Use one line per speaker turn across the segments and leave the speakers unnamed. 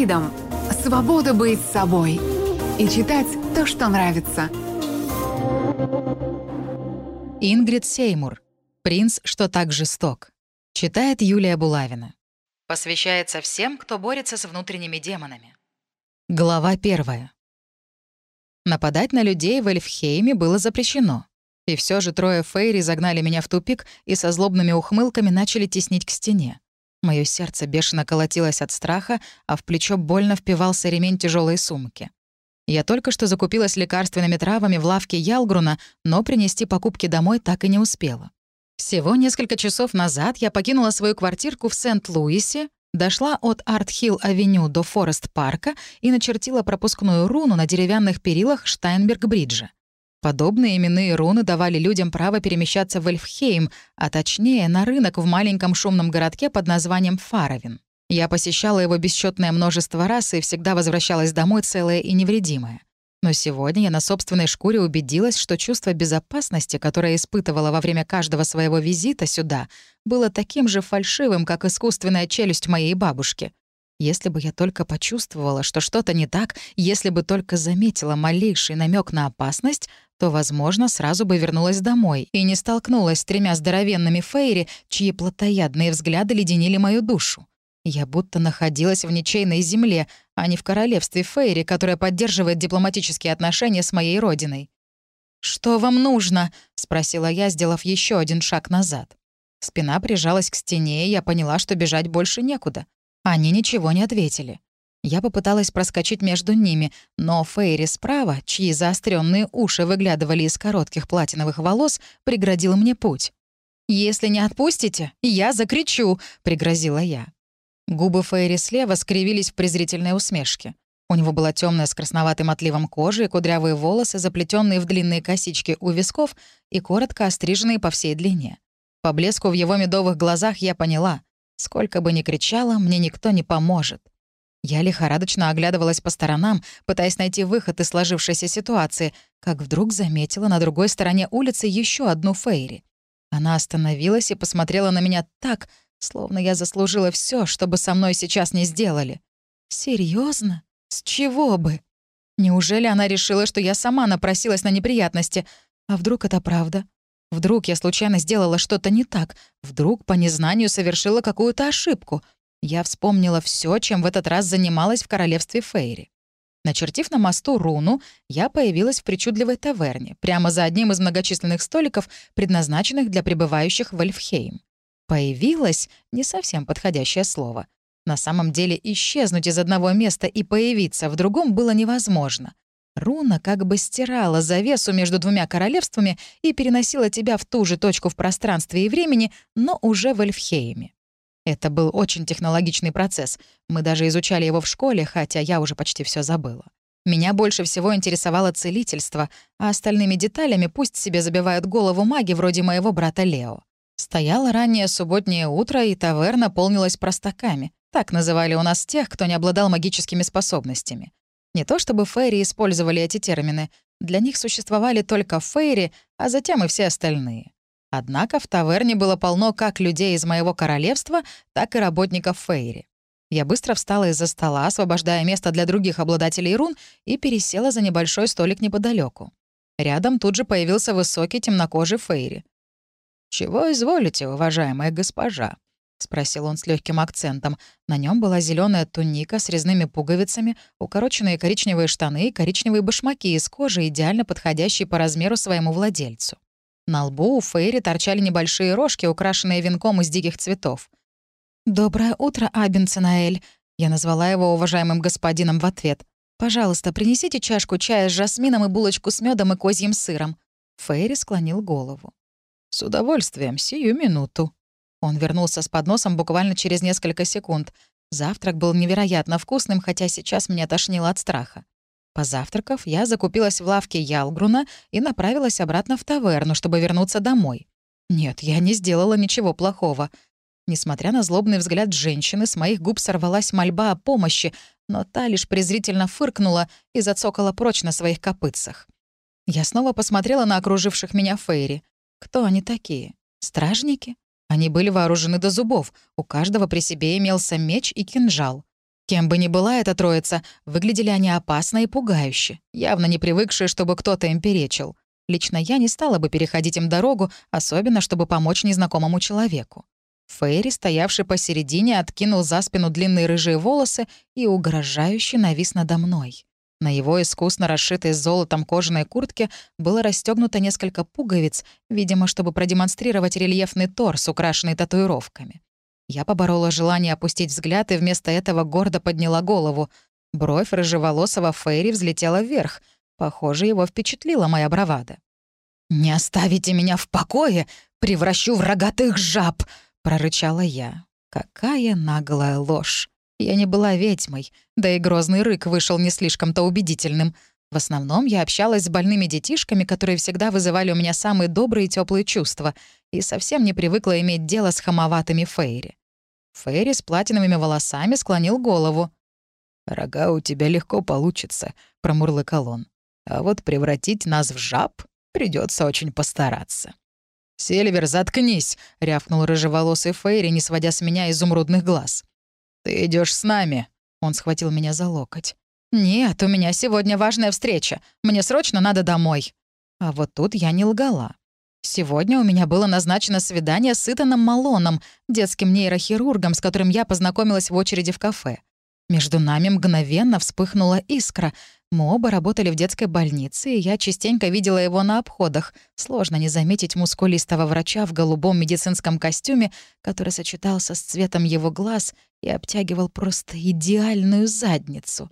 Фридом — свобода быть собой и читать то, что нравится.
Ингрид Сеймур. «Принц, что так жесток». Читает Юлия Булавина. Посвящается всем, кто борется с внутренними демонами. Глава первая. Нападать на людей в Эльфхейме было запрещено. И все же трое Фейри загнали меня в тупик и со злобными ухмылками начали теснить к стене. Мое сердце бешено колотилось от страха, а в плечо больно впивался ремень тяжелой сумки. Я только что закупилась лекарственными травами в лавке Ялгруна, но принести покупки домой так и не успела. Всего несколько часов назад я покинула свою квартирку в Сент-Луисе, дошла от Арт-Хилл-авеню до Форест-парка и начертила пропускную руну на деревянных перилах Штайнберг-бриджа. Подобные именные руны давали людям право перемещаться в Эльфхейм, а точнее на рынок в маленьком шумном городке под названием Фаровин. Я посещала его бесчетное множество раз и всегда возвращалась домой целая и невредимая. Но сегодня я на собственной шкуре убедилась, что чувство безопасности, которое испытывала во время каждого своего визита сюда, было таким же фальшивым, как искусственная челюсть моей бабушки. Если бы я только почувствовала, что что-то не так, если бы только заметила малейший намек на опасность, то, возможно, сразу бы вернулась домой и не столкнулась с тремя здоровенными фейри, чьи плотоядные взгляды леденили мою душу. Я будто находилась в ничейной земле, а не в королевстве Фейри, которое поддерживает дипломатические отношения с моей родиной. «Что вам нужно?» — спросила я, сделав еще один шаг назад. Спина прижалась к стене, и я поняла, что бежать больше некуда. Они ничего не ответили. Я попыталась проскочить между ними, но Фейри справа, чьи заостренные уши выглядывали из коротких платиновых волос, преградил мне путь. «Если не отпустите, я закричу», — пригрозила я. Губы Фейри слева скривились в презрительной усмешке. У него была темная с красноватым отливом кожи и кудрявые волосы, заплетенные в длинные косички у висков и коротко остриженные по всей длине. По блеску в его медовых глазах я поняла. Сколько бы ни кричала, мне никто не поможет. Я лихорадочно оглядывалась по сторонам, пытаясь найти выход из сложившейся ситуации, как вдруг заметила на другой стороне улицы еще одну Фейри. Она остановилась и посмотрела на меня так, словно я заслужила все, что бы со мной сейчас не сделали. Серьезно? С чего бы? Неужели она решила, что я сама напросилась на неприятности? А вдруг это правда? Вдруг я случайно сделала что-то не так? Вдруг по незнанию совершила какую-то ошибку — я вспомнила все, чем в этот раз занималась в королевстве Фейри. Начертив на мосту руну, я появилась в причудливой таверне, прямо за одним из многочисленных столиков, предназначенных для прибывающих в Эльфхейм. «Появилась» — не совсем подходящее слово. На самом деле исчезнуть из одного места и появиться в другом было невозможно. Руна как бы стирала завесу между двумя королевствами и переносила тебя в ту же точку в пространстве и времени, но уже в Эльфхейме. Это был очень технологичный процесс. Мы даже изучали его в школе, хотя я уже почти все забыла. Меня больше всего интересовало целительство, а остальными деталями пусть себе забивают голову маги вроде моего брата Лео. Стояло раннее субботнее утро, и таверна полнилась простаками. Так называли у нас тех, кто не обладал магическими способностями. Не то чтобы фейри использовали эти термины. Для них существовали только фейри, а затем и все остальные. Однако в таверне было полно как людей из моего королевства, так и работников Фейри. Я быстро встала из-за стола, освобождая место для других обладателей рун, и пересела за небольшой столик неподалеку. Рядом тут же появился высокий темнокожий Фейри. «Чего изволите, уважаемая госпожа?» — спросил он с легким акцентом. На нем была зеленая туника с резными пуговицами, укороченные коричневые штаны и коричневые башмаки из кожи, идеально подходящие по размеру своему владельцу. На лбу у Фейри торчали небольшие рожки, украшенные венком из диких цветов. «Доброе утро, Абенцинаэль», — я назвала его уважаемым господином в ответ. «Пожалуйста, принесите чашку чая с жасмином и булочку с медом и козьим сыром». Фейри склонил голову. «С удовольствием, сию минуту». Он вернулся с подносом буквально через несколько секунд. Завтрак был невероятно вкусным, хотя сейчас меня тошнило от страха. Позавтракав, я закупилась в лавке Ялгруна и направилась обратно в таверну, чтобы вернуться домой. Нет, я не сделала ничего плохого. Несмотря на злобный взгляд женщины, с моих губ сорвалась мольба о помощи, но та лишь презрительно фыркнула и зацокала прочь на своих копытцах. Я снова посмотрела на окруживших меня Фейри. Кто они такие? Стражники? Они были вооружены до зубов, у каждого при себе имелся меч и кинжал. Кем бы ни была эта троица, выглядели они опасно и пугающе, явно не привыкшие, чтобы кто-то им перечил. Лично я не стала бы переходить им дорогу, особенно чтобы помочь незнакомому человеку. Фейри, стоявший посередине, откинул за спину длинные рыжие волосы и угрожающе навис надо мной. На его искусно расшитой золотом кожаной куртке было расстегнуто несколько пуговиц, видимо, чтобы продемонстрировать рельефный торс, украшенный татуировками. Я поборола желание опустить взгляд и вместо этого гордо подняла голову. Бровь рыжеволосого Фейри взлетела вверх. Похоже, его впечатлила моя бравада. «Не оставите меня в покое! Превращу в рогатых жаб!» — прорычала я. Какая наглая ложь! Я не была ведьмой, да и грозный рык вышел не слишком-то убедительным. В основном я общалась с больными детишками, которые всегда вызывали у меня самые добрые и теплые чувства, и совсем не привыкла иметь дело с хамоватыми Фейри. Фейри с платиновыми волосами склонил голову. «Рога у тебя легко получится», — промурлыкал он. «А вот превратить нас в жаб придется очень постараться». «Сильвер, заткнись!» — рявкнул рыжеволосый Фейри, не сводя с меня изумрудных глаз. «Ты идешь с нами?» Он схватил меня за локоть. «Нет, у меня сегодня важная встреча. Мне срочно надо домой». А вот тут я не лгала. Сегодня у меня было назначено свидание с Итаном Малоном, детским нейрохирургом, с которым я познакомилась в очереди в кафе. Между нами мгновенно вспыхнула искра. Мы оба работали в детской больнице, и я частенько видела его на обходах. Сложно не заметить мускулистого врача в голубом медицинском костюме, который сочетался с цветом его глаз и обтягивал просто идеальную задницу.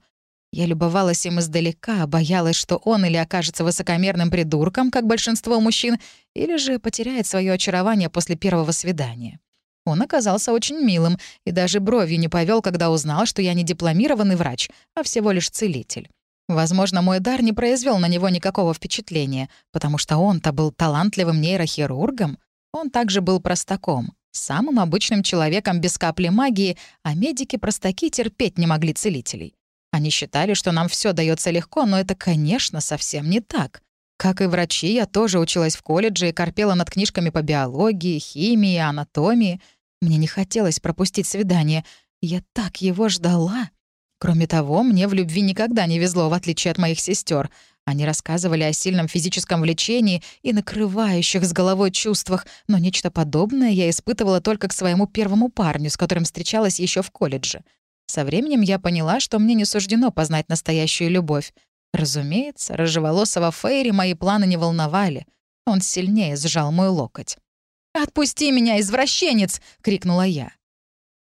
Я любовалась им издалека, боялась, что он или окажется высокомерным придурком, как большинство мужчин, или же потеряет свое очарование после первого свидания. Он оказался очень милым и даже бровью не повел, когда узнал, что я не дипломированный врач, а всего лишь целитель. Возможно, мой дар не произвел на него никакого впечатления, потому что он-то был талантливым нейрохирургом. Он также был простаком, самым обычным человеком без капли магии, а медики-простаки терпеть не могли целителей. Они считали, что нам все дается легко, но это, конечно, совсем не так. Как и врачи, я тоже училась в колледже и корпела над книжками по биологии, химии, анатомии. Мне не хотелось пропустить свидание. Я так его ждала. Кроме того, мне в любви никогда не везло, в отличие от моих сестер. Они рассказывали о сильном физическом влечении и накрывающих с головой чувствах, но нечто подобное я испытывала только к своему первому парню, с которым встречалась еще в колледже. Со временем я поняла, что мне не суждено познать настоящую любовь. Разумеется, рыжеволосого Фейри мои планы не волновали. Он сильнее сжал мой локоть. «Отпусти меня, извращенец!» — крикнула я.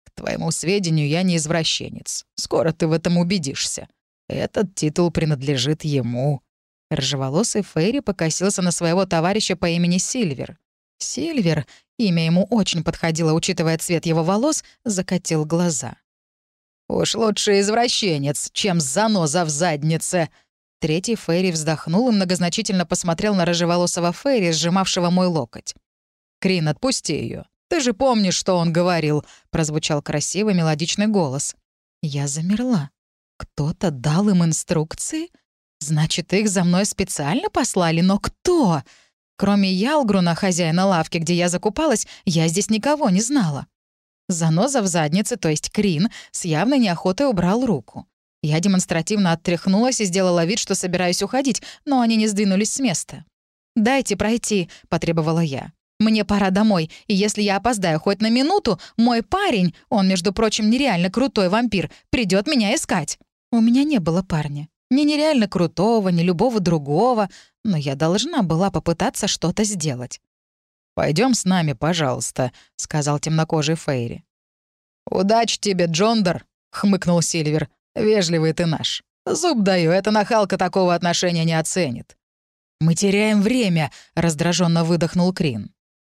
«К твоему сведению, я не извращенец. Скоро ты в этом убедишься. Этот титул принадлежит ему». Рыжеволосый Фейри покосился на своего товарища по имени Сильвер. Сильвер, имя ему очень подходило, учитывая цвет его волос, закатил глаза. «Уж лучше извращенец, чем заноза в заднице!» Третий Фейри вздохнул и многозначительно посмотрел на рыжеволосого Фейри, сжимавшего мой локоть. «Крин, отпусти ее. Ты же помнишь, что он говорил», — прозвучал красивый мелодичный голос. Я замерла. Кто-то дал им инструкции? Значит, их за мной специально послали, но кто? Кроме Ялгруна, хозяина лавки, где я закупалась, я здесь никого не знала. Заноза в заднице, то есть Крин, с явной неохотой убрал руку. Я демонстративно оттряхнулась и сделала вид, что собираюсь уходить, но они не сдвинулись с места. «Дайте пройти», — потребовала я. «Мне пора домой, и если я опоздаю хоть на минуту, мой парень, он, между прочим, нереально крутой вампир, придет меня искать». У меня не было парня. Ни нереально крутого, ни любого другого, но я должна была попытаться что-то сделать. Пойдем с нами, пожалуйста», — сказал темнокожий Фейри. «Удачи тебе, Джондер», — хмыкнул Сильвер. «Вежливый ты наш. Зуб даю, эта нахалка такого отношения не оценит». «Мы теряем время», — раздраженно выдохнул Крин.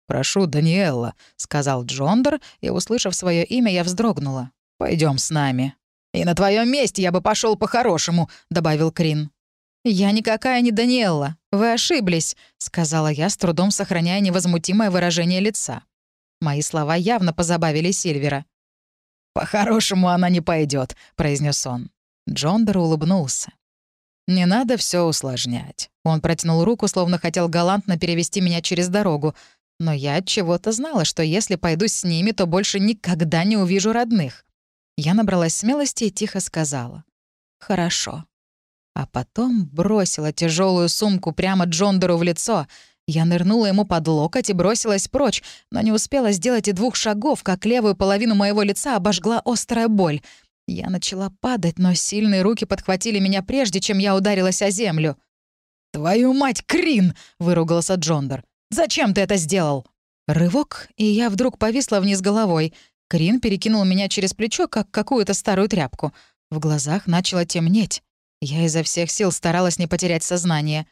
«Прошу, Даниэлла», — сказал Джондер, и, услышав свое имя, я вздрогнула. Пойдем с нами». «И на твоем месте я бы пошел по-хорошему», — добавил Крин. «Я никакая не Даниэлла. Вы ошиблись», — сказала я, с трудом сохраняя невозмутимое выражение лица. Мои слова явно позабавили Сильвера. «По-хорошему она не пойдет, произнес он. Джондер улыбнулся. «Не надо все усложнять». Он протянул руку, словно хотел галантно перевести меня через дорогу. Но я от чего-то знала, что если пойду с ними, то больше никогда не увижу родных. Я набралась смелости и тихо сказала. «Хорошо». А потом бросила тяжелую сумку прямо Джондору в лицо. Я нырнула ему под локоть и бросилась прочь, но не успела сделать и двух шагов, как левую половину моего лица обожгла острая боль. Я начала падать, но сильные руки подхватили меня прежде, чем я ударилась о землю. «Твою мать, Крин!» — выругался Джондор. «Зачем ты это сделал?» Рывок, и я вдруг повисла вниз головой. Крин перекинул меня через плечо, как какую-то старую тряпку. В глазах начало темнеть. Я изо всех сил старалась не потерять сознание.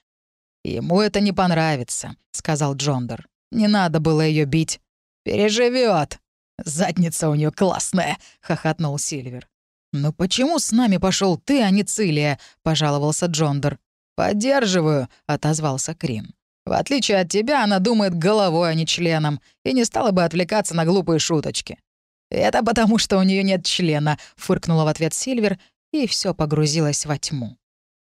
«Ему это не понравится», — сказал Джондор. «Не надо было ее бить. Переживет. Задница у нее классная», — хохотнул Сильвер. «Ну почему с нами пошел ты, а не Цилия?» — пожаловался Джондор. «Поддерживаю», — отозвался Крин. «В отличие от тебя, она думает головой, а не членом, и не стала бы отвлекаться на глупые шуточки». «Это потому, что у нее нет члена», — фыркнула в ответ Сильвер, и все погрузилось во тьму.